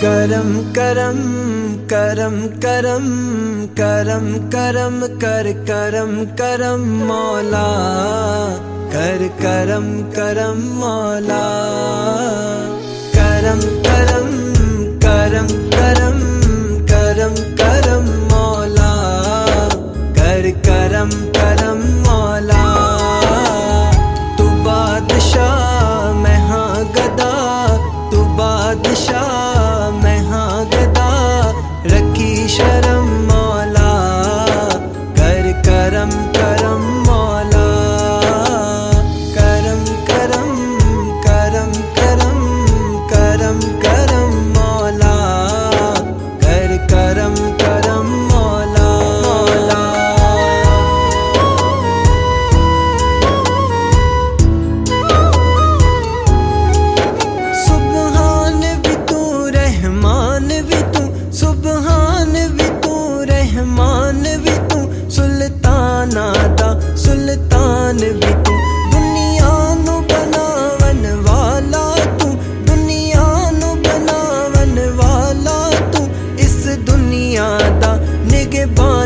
करम करम करम करम करम करम कर करम करम मौला कर करम करम मौला करम करम करम करम करम करम मौला कर करम करम yaşam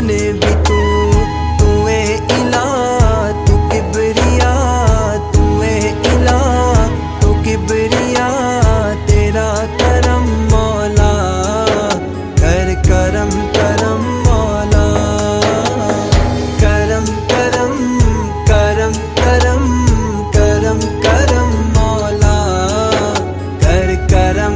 जाने भी तू तू इला, तू किबरिया तू इला, तू किबरिया, तेरा करम मौला, कर करम करम मौला, करम करम करम करम करम करम मौला, कर करम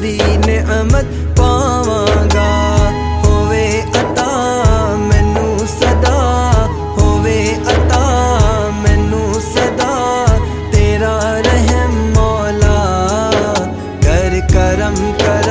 ਦੀ ਨਿਮਤ ਪਾਵਾਂਗਾ। ਹੋਵੇ ਅਤਾ ਮੈਨੂੰ ਸਦਾ, ਹੋਵੇ ਅਤਾ ਮੈਨੂੰ ਸਦਾ। ਤੇਰਾ ਰਹਿਮ ਮੌਲਾ ਕਰ ਕਰਮ ਕਰ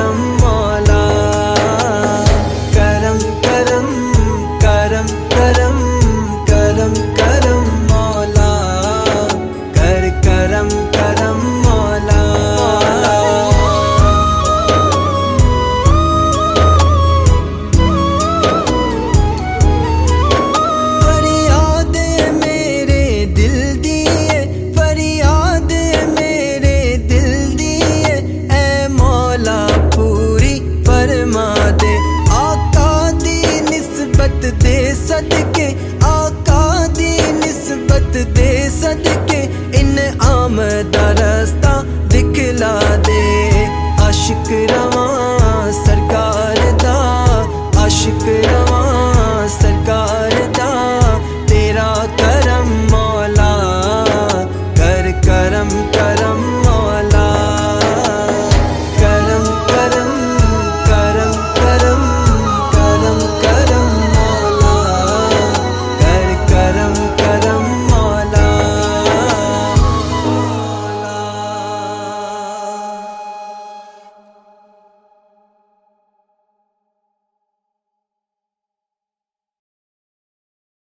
तरह